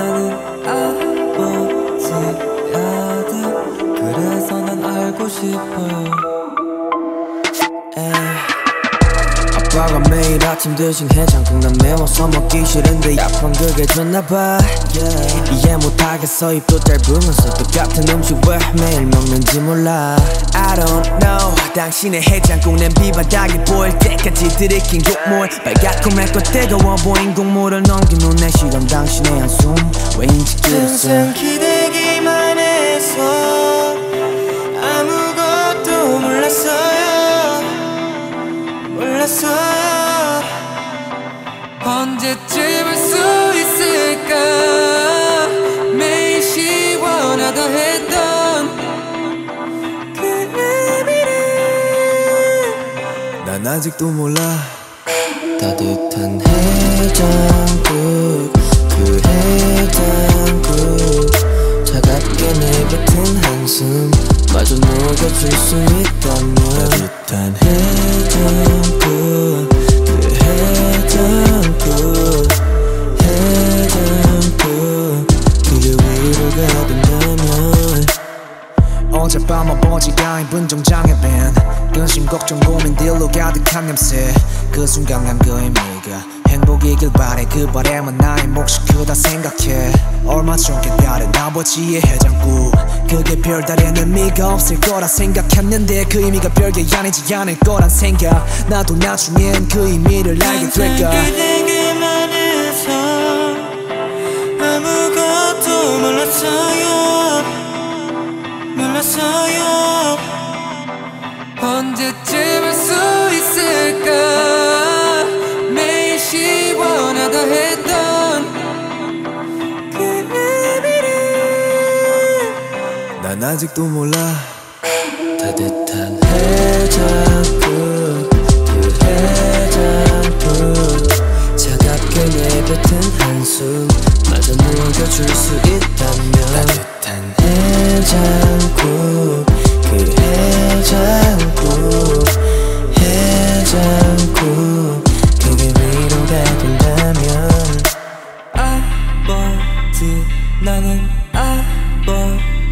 나는 아버지야 돼 그래서 난 알고 싶어요 에이. 아침 드신 해장국 난 매워서 먹기 싫은데 약한 그게 좋나봐. Yeah. 이해 못하겠어 입도 짧으면서 똑같은 음식 왜 매일 먹는지 몰라. I don't know. 당신의 해장국 냄비 바닥에 보일 때까지 들이킨 국물 빨갛고 맵고 뜨거워 보인 국물을 넘긴 후내 실험 당신의 한숨. 왜인지 기대기 몰랐어요 언제쯤 할수 있을까? 매일 시원하다 했던 그 의미를. 난 아직도 몰라. 따뜻한 해장국 그 해장국 차갑게 내뱉은 한숨 마저 녹여줄 수 있다면 따뜻한 해장국 그 어젯밤 아버지가 입은 정장에 밴 근심 걱정 고민들로 가득한 냄새. 그 순간 난 그 의미가 행복이길 바래. 그 바람은 나의 몫이 크다 생각해. 얼마 전 깨달은 아버지의 해장국 그게 별다른 의미가 없을 거라 생각했는데 그 의미가 별게 아니지 않을 거란 생각. 나도 나중엔 그 의미를 알게 될까. 그대에게만 해서 아무것도 몰랐어 난 아직도 몰라. 따뜻한 해장국 그 해장국. 차갑게 내뱉은 한숨 마저 녹여줄 수 있다면. 따뜻한 해장국 그 해장국. 해장국 그게 위로가 된다면. 아버지 나는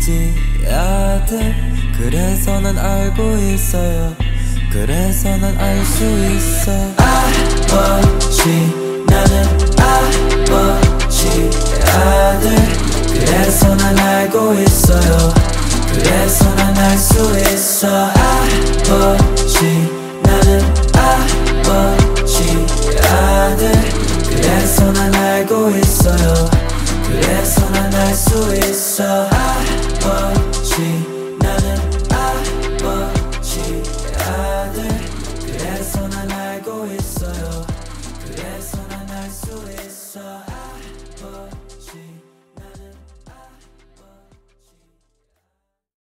아버지 아들 그래서 난 알고 있어요. 그래서 난 알 수 있어. 아버지 나는 아버지 아들. 그래서 난 알고 있어요. 그래서 난 알 수 있어. 아버지